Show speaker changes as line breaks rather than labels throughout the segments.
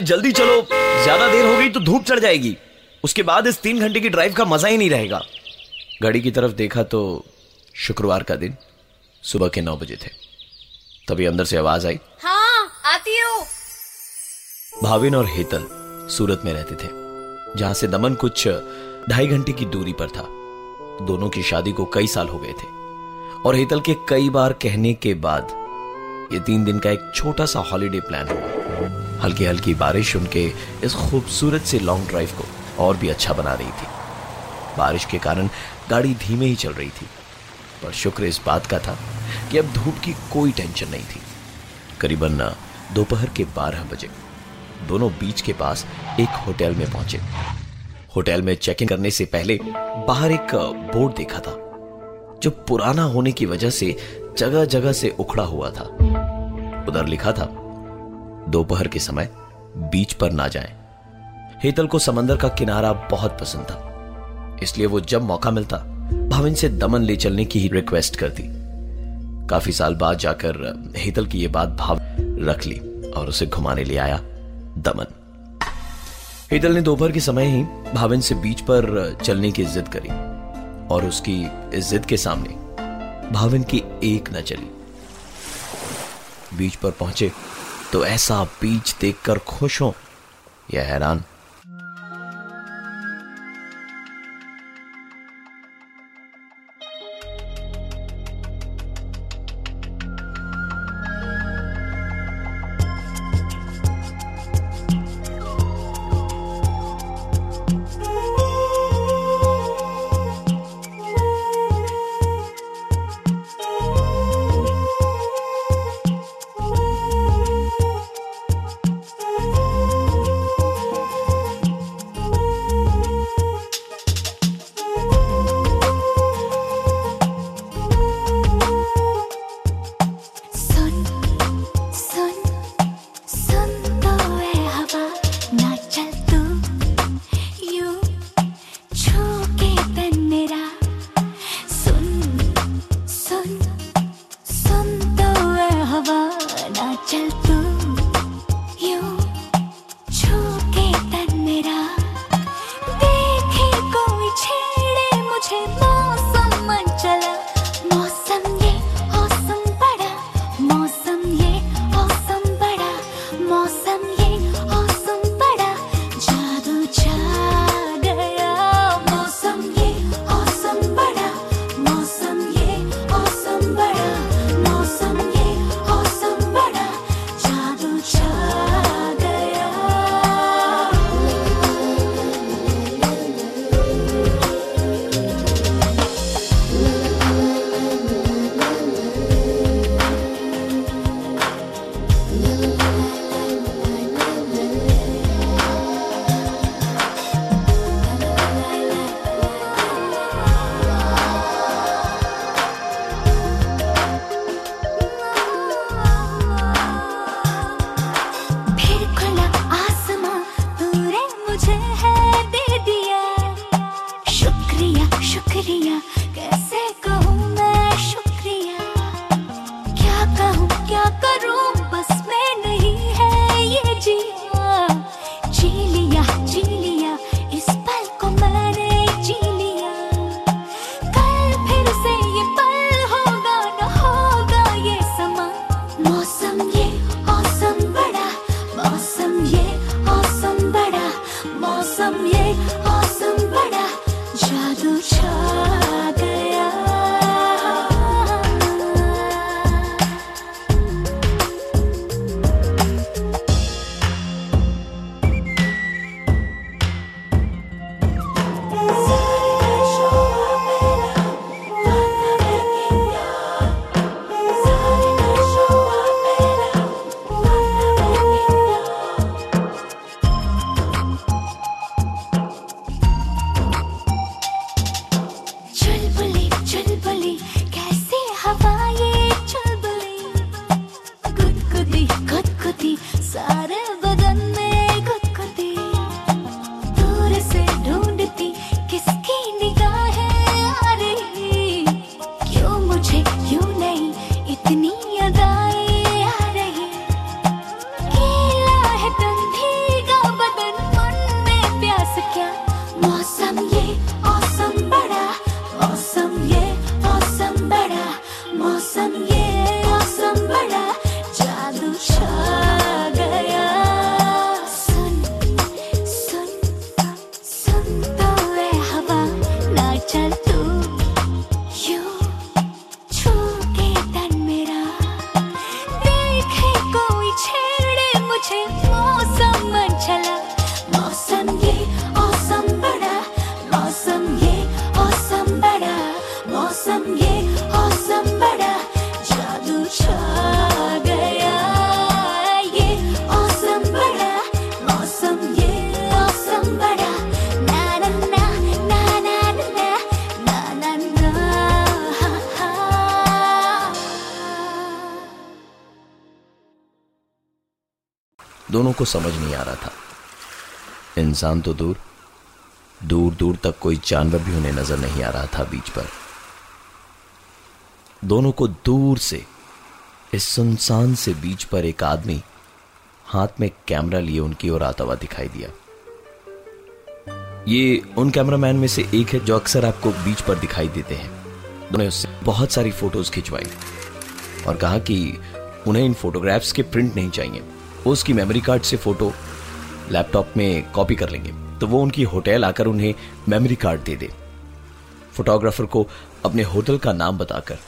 अरे जल्दी चलो। ज़्यादा देर हो गई तो धूप चढ़ जाएगी। उसके बाद इस तीन घंटे की ड्राइव का मज़ा ही नहीं रहेगा। घड़ी की तरफ़ देखा तो शुक्रवार का दिन सुबह के नौ बजे थे। तभी अंदर से आवाज़ आई।
हाँ आती हूँ।
भाविन और हेतल सूरत में रहते थे जहाँ से दमन कुछ ढाई घंटे की दूरी पर था। दोनों की शादी को कई साल हो गए थे। और हेतल के कई बार कहने के बाद ये तीन दिन का एक छोटा सा हॉलिडे प्लान हुआ। हल्की हल्की बारिश उनके इस खूबसूरत से लॉन्ग ड्राइव को और भी अच्छा बना रही थी। बारिश के कारण गाड़ी धीमे ही चल रही थी, पर शुक्र इस बात का था कि अब धूप की कोई टेंशन नहीं थी। करीबन दोपहर के बारह बजे दोनों बीच के पास एक होटल में पहुँचे। होटल में चेक इन करने से पहले बाहर एक बोर्ड देखा था, जो पुराना होने की वजह से जगह जगह से उखड़ा हुआ था। उधर लिखा था दोपहर के समय बीच पर ना जाएँ। हेतल को समंदर का किनारा बहुत पसंद था, इसलिए वो जब मौका मिलता, भाविन से दमन ले चलने की ही रिक्वेस्ट करती। काफ़ी साल बाद जाकर हेतल की ये बात भाव रख ली और उसे घुमाने ले आया दमन। हेतल ने दोपहर के समय ही भाविन से बीच पर चलने की जिद करी और उसकी जिद के सामने भाविन की एक न चली। बीच पर पहुँचे तो ऐसा बीज देखकर खुश हो। या हैरान दोनों को समझ नहीं आ रहा था। इंसान तो दूर दूर दूर तक कोई जानवर भी उन्हें नज़र नहीं आ रहा था बीच पर। दोनों को दूर से, इस सुनसान से बीच पर एक आदमी हाथ में कैमरा लिए उनकी ओर आता हुआ दिखाई दिया। ये उन कैमरामैन में से एक है जो अक्सर आपको बीच पर दिखाई देते हैं। उन्होंने उससे बहुत सारी फ़ोटोज़ खिंचवाई और कहा कि उन्हें इन फोटोग्राफ्स के प्रिंट नहीं चाहिए। उसकी मेमोरी कार्ड से फ़ोटो लैपटॉप में कॉपी कर लेंगे। तो वो उनकी होटल आकर उन्हें मेमोरी कार्ड दे दे। फोटोग्राफर को अपने होटल का नाम बताकर,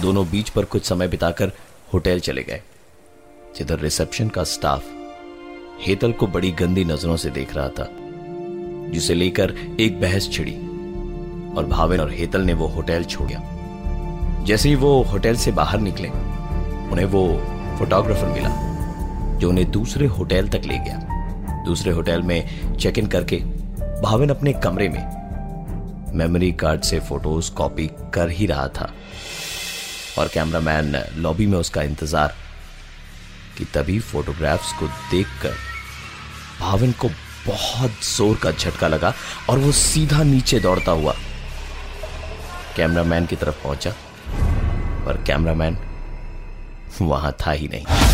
दोनों बीच पर कुछ समय बिताकर होटल चले गए। जिधर रिसेप्शन का स्टाफ हेतल को बड़ी गंदी नज़रों से देख रहा था, जिसे लेकर एक बहस छिड़ी और भावेन और हेतल ने वो होटल छोड़ दिया। जैसे ही वो होटल से बाहर निकले, उन्हें वो फोटोग्राफर मिला। जो उन्हें दूसरे होटल तक ले गया। दूसरे होटल में चेक इन करके भाविन अपने कमरे में मेमोरी कार्ड से फ़ोटोज़ कॉपी कर ही रहा था। और कैमरामैन लॉबी में उसका इंतज़ार कि तभी फोटोग्राफ्स को देखकर भाविन को बहुत ज़ोर का झटका लगा और वो सीधा नीचे दौड़ता हुआ कैमरामैन की तरफ़ पहुँचा। पर कैमरामैन वहाँ था ही नहीं।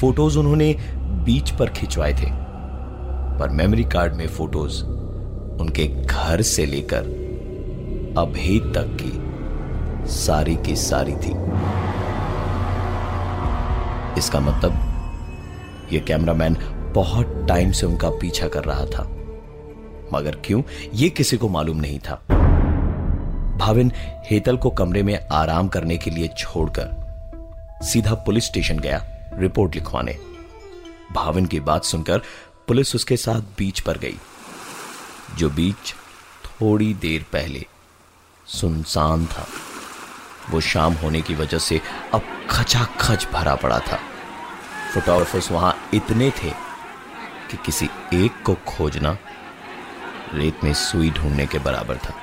फ़ोटोज़ उन्होंने बीच पर खिंचवाए थे। पर मेमोरी कार्ड में फ़ोटोज़ उनके घर से लेकर अभी तक की सारी की सारी थी। इसका मतलब यह कैमरामैन बहुत टाइम से उनका पीछा कर रहा था। मगर क्यों? यह किसी को मालूम नहीं था। भाविन हेतल को कमरे में आराम करने के लिए छोड़कर सीधा पुलिस स्टेशन गया। रिपोर्ट लिखवाने। भाविन की बात सुनकर पुलिस उसके साथ बीच पर गई, जो बीच थोड़ी देर पहले सुनसान था। वो शाम होने की वजह से अब खचाखच भरा पड़ा था। फोटोग्राफर्स वहाँ इतने थे कि किसी एक को खोजना रेत में सुई ढूँढने के बराबर था।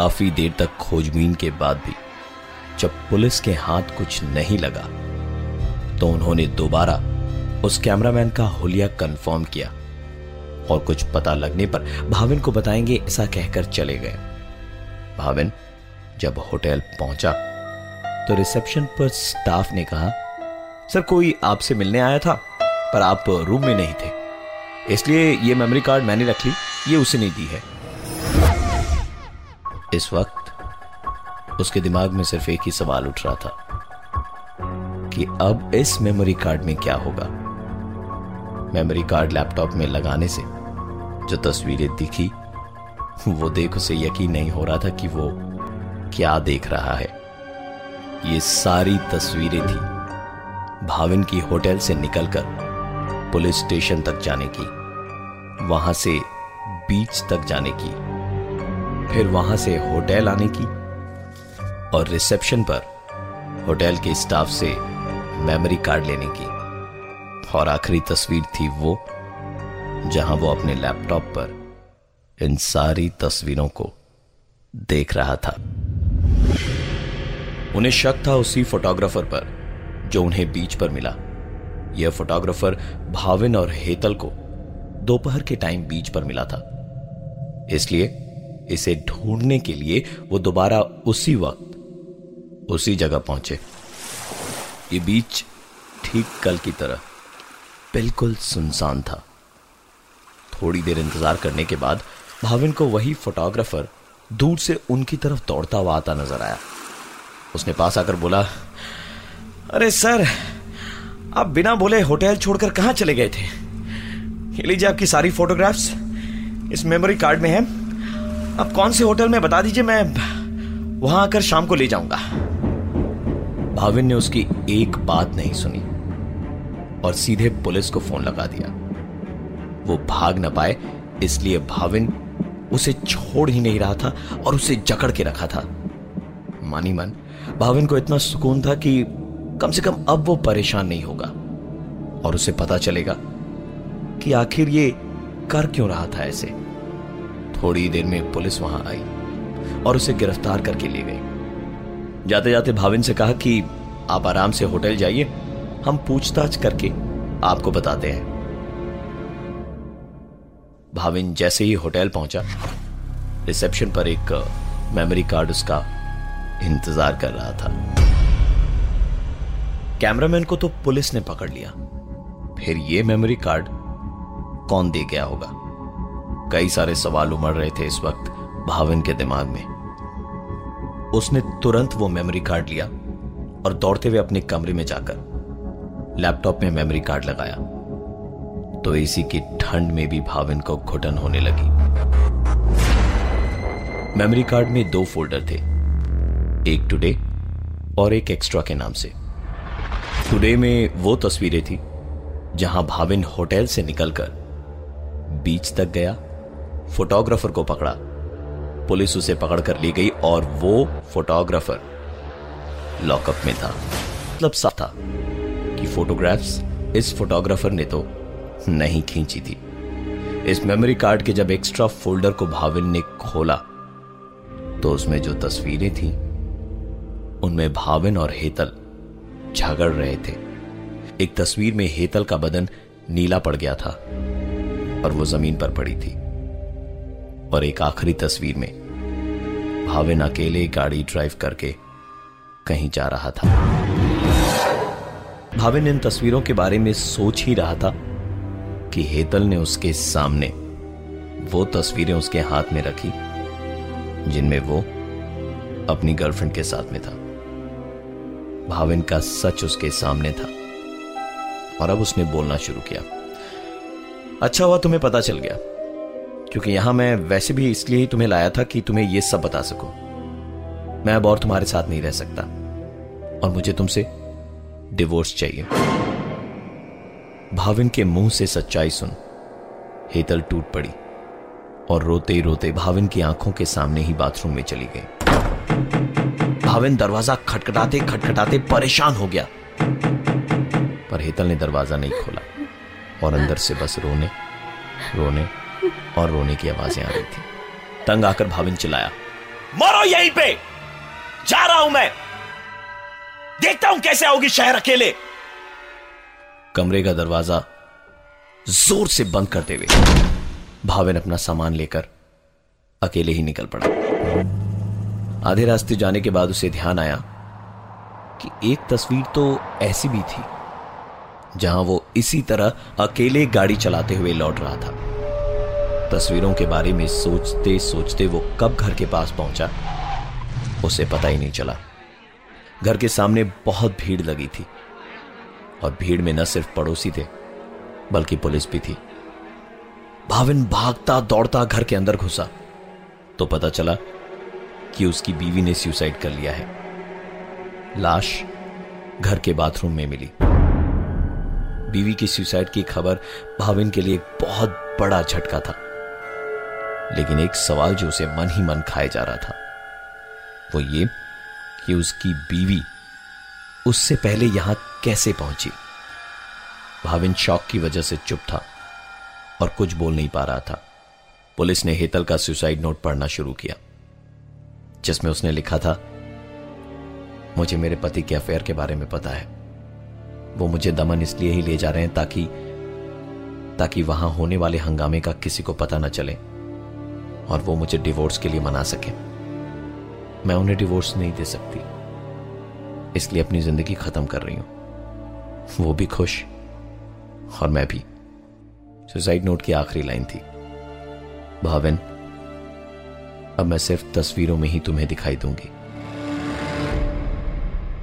काफ़ी देर तक खोजबीन के बाद भी जब पुलिस के हाथ कुछ नहीं लगा तो उन्होंने दोबारा उस कैमरामैन का हुलिया कंफर्म किया और कुछ पता लगने पर भाविन को बताएँगे ऐसा कहकर चले गए। भाविन जब होटल पहुँचा तो रिसेप्शन पर स्टाफ ने कहा, सर, कोई आपसे मिलने आया था, पर आप रूम में नहीं थे, इसलिए ये मेमोरी कार्ड मैंने रख ली, ये उसे नहीं दी है। इस वक्त उसके दिमाग में सिर्फ़ एक ही सवाल उठ रहा था कि अब इस मेमोरी कार्ड में क्या होगा? मेमोरी कार्ड लैपटॉप में लगाने से जो तस्वीरें दिखी, वो देख उसे यकीन नहीं हो रहा था कि वो क्या देख रहा है। ये सारी तस्वीरें थी भाविन की होटल से निकलकर पुलिस स्टेशन तक जाने की, वहाँ से बीच तक जाने की। फिर वहाँ से होटल आने की और रिसेप्शन पर होटल के स्टाफ से मेमोरी कार्ड लेने की। और आखिरी तस्वीर थी वो, जहाँ वो अपने लैपटॉप पर इन सारी तस्वीरों को देख रहा था। उन्हें शक था उसी फोटोग्राफर पर, जो उन्हें बीच पर मिला। यह फोटोग्राफर भाविन और हेतल को दोपहर के टाइम बीच पर मिला था। इसलिए इसे ढूँढने के लिए वो दोबारा उसी वक्त, उसी जगह पहुँचे। ये बीच ठीक कल की तरह बिल्कुल सुनसान था। थोड़ी देर इंतज़ार करने के बाद भाविन को वही फोटोग्राफर दूर से उनकी तरफ़ दौड़ता हुआ आता नज़र आया। उसने पास आकर बोला, अरे सर, आप बिना बोले होटल छोड़कर कहाँ चले गए थे? लीजिए आपकी सारी फोटोग्राफ्स, इस मेमोरी कार्ड में है। आप कौन से होटल में बता दीजिए, मैं वहाँ आकर शाम को ले जाऊँगा। भाविन ने उसकी एक बात नहीं सुनी और सीधे पुलिस को फ़ोन लगा दिया। वो भाग ना पाए, इसलिए भाविन उसे छोड़ ही नहीं रहा था और उसे जकड़ के रखा था। मानी मन, भाविन को इतना सुकून था कि कम से कम अब वो परेशान नहीं होगा और उसे पता चलेगा कि आखिर ये कर क्यों रहा था ऐसे। थोड़ी देर में पुलिस वहाँ आई और उसे गिरफ़्तार करके ले गई। जाते जाते भाविन से कहा कि, आप आराम से होटल जाइए, हम पूछताछ करके आपको बताते हैं। भाविन जैसे ही होटल पहुँचा, रिसेप्शन पर एक मेमोरी कार्ड उसका इंतज़ार कर रहा था। कैमरामैन को तो पुलिस ने पकड़ लिया। फिर ये मेमोरी कार्ड कौन दे गया होगा? कई सारे सवाल उमड़ रहे थे इस वक्त भाविन के दिमाग में। उसने तुरंत वो मेमोरी कार्ड लिया और दौड़ते हुए अपने कमरे में जाकर लैपटॉप में मेमोरी कार्ड लगाया। तो एसी की ठंड में भी भाविन को घुटन होने लगी। मेमोरी कार्ड में दो फोल्डर थे, एक टुडे और एक एक्स्ट्रा के नाम से। टुडे में वो तस्वीरें थी जहाँ भाविन होटल से निकलकर बीच तक गया फोटोग्राफर को पकड़ा। पुलिस उसे पकड़कर ले गई और वो फोटोग्राफर लॉकअप में था। मतलब सा था कि फोटोग्राफ्स इस फोटोग्राफर ने तो नहीं खींची थी। इस मेमोरी कार्ड के जब एक्स्ट्रा फोल्डर को भाविन ने खोला तो उसमें जो तस्वीरें थी, उनमें भाविन और हेतल झगड़ रहे थे। एक तस्वीर में हेतल का बदन नीला पड़ गया था और वो ज़मीन पर पड़ी थी। और एक आखिरी तस्वीर में भाविन अकेले गाड़ी ड्राइव करके कहीं जा रहा था। भाविन इन तस्वीरों के बारे में सोच ही रहा था कि हेतल ने उसके सामने वो तस्वीरें उसके हाथ में रखी, जिनमें वो अपनी गर्लफ्रेंड के साथ में था। भाविन का सच उसके सामने था और अब उसने बोलना शुरू किया। अच्छा हुआ तुम्हें पता चल गया। क्योंकि यहाँ मैं वैसे भी इसलिए ही तुम्हें लाया था कि तुम्हें यह सब बता सकूँ। मैं अब और तुम्हारे साथ नहीं रह सकता। और मुझे तुमसे डिवोर्स चाहिए। भाविन के मुँह से सच्चाई सुन। हेतल टूट पड़ी और रोते ही रोते भाविन की आँखों के सामने ही बाथरूम में चली गई। भाविन दरवाज़ा खटखटाते खटखटाते परेशान हो गया। पर हेतल ने दरवाज़ा नहीं खोला और अंदर से बस रोने रोने और रोने की आवाज़ें आ रही थी। तंग आकर भाविन चिल्लाया, मरो यहीं पे! जा रहा हूँ मैं। देखता हूँ कैसे आओगी शहर अकेले! कमरे का दरवाज़ा ज़ोर से बंद करते हुए भाविन अपना सामान लेकर अकेले ही निकल पड़ा। आधे रास्ते जाने के बाद उसे ध्यान आया कि एक तस्वीर तो ऐसी भी थी, जहाँ वो इसी तरह अकेले गाड़ी चलाते हुए लौट रहा था। तस्वीरों के बारे में सोचते सोचते वो कब घर के पास पहुँचा? उसे पता ही नहीं चला। घर के सामने बहुत भीड़ लगी थी। और भीड़ में न सिर्फ़ पड़ोसी थे, बल्कि पुलिस भी थी। भाविन भागता दौड़ता घर के अंदर घुसा। तो पता चला कि उसकी बीवी ने सुसाइड कर लिया है। लाश घर के बाथरूम में मिली। बीवी की सुसाइड की खबर भाविन के लिए एक बहुत बड़ा झटका था। लेकिन एक सवाल जो उसे मन ही मन खाए जा रहा था, वो ये कि उसकी बीवी उससे पहले यहाँ कैसे पहुँची। भाविन शौक की वजह से चुप था और कुछ बोल नहीं पा रहा था। पुलिस ने हेतल का सुसाइड नोट पढ़ना शुरू किया, जिसमें उसने लिखा था, मुझे मेरे पति के अफेयर के बारे में पता है। वो मुझे दमन इसलिए ही ले जा रहे हैं ताकि ताकि वहाँ होने वाले हंगामे का किसी को पता न चले। और वो मुझे डिवोर्स के लिए मना सके। मैं उन्हें डिवोर्स नहीं दे सकती। इसलिए अपनी ज़िंदगी खत्म कर रही हूँ। वो भी खुश और मैं भी। सुसाइड नोट की आखिरी लाइन थी। भाविन, अब मैं सिर्फ़ तस्वीरों में ही तुम्हें दिखाई दूँगी।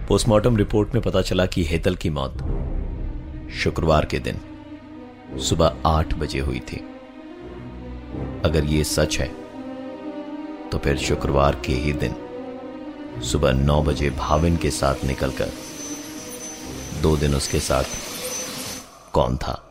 पोस्टमार्टम रिपोर्ट में पता चला कि हेतल की मौत शुक्रवार के दिन सुबह आठ बजे हुई थी। अगर ये सच है तो फिर शुक्रवार के ही दिन, सुबह नौ बजे भाविन के साथ निकलकर, दो दिन उसके साथ कौन था?